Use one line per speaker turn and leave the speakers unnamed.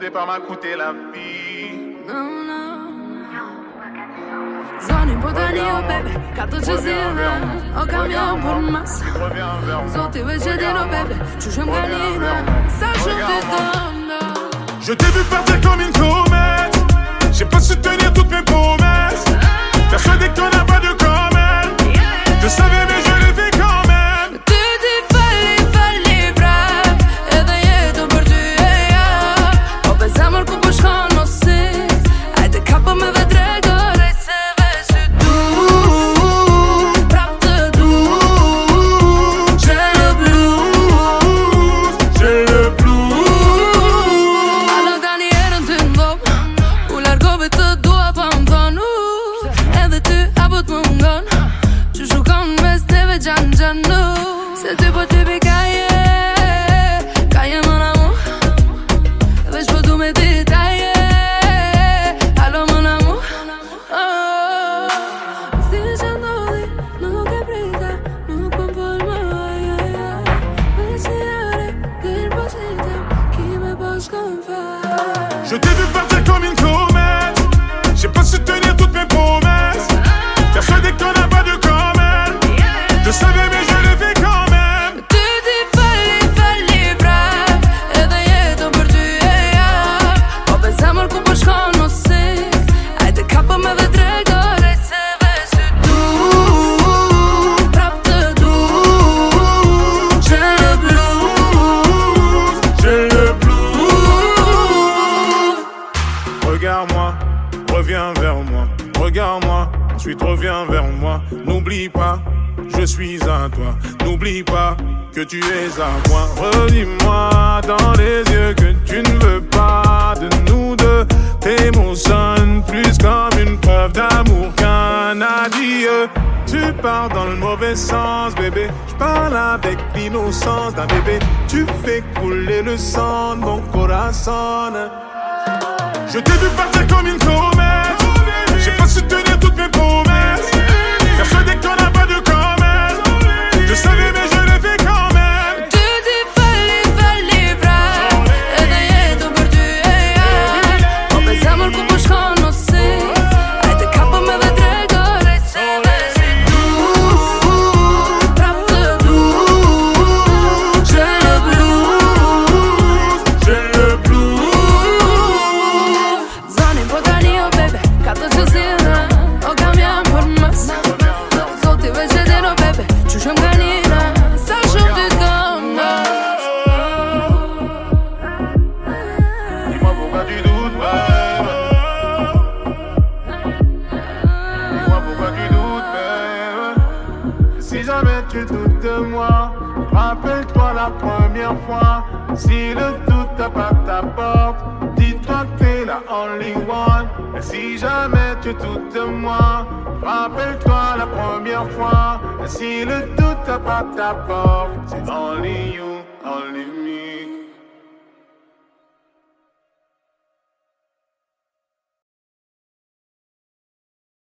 M'a coûté la vie.
Non, non.
Je t'ai vu partir comme une comète. J'ai pas su tenir toutes mes promesses. Persuadé Je t'ai vu reviens vers moi. Regarde-moi, ensuite reviens vers moi. N'oublie pas, je suis à toi. N'oublie pas que tu es à moi. Redis-moi dans les yeux que tu ne veux pas de nous deux. Tes mots sonnent plus comme une preuve d'amour qu'un adieu. Tu pars dans le mauvais sens bébé. Je parle avec l'innocence d'un bébé. Tu fais couler le sang de mon corazon. Je t'ai vu partir comme une comète jamais tu doutes de moi. Rappelle-toi la première fois. Si le doute tape ta porte Dis-toi que t'es la only one. Si jamais tu doutes de moi Rappelle-toi la première fois. Si le doute tape ta porte C'est only you, only me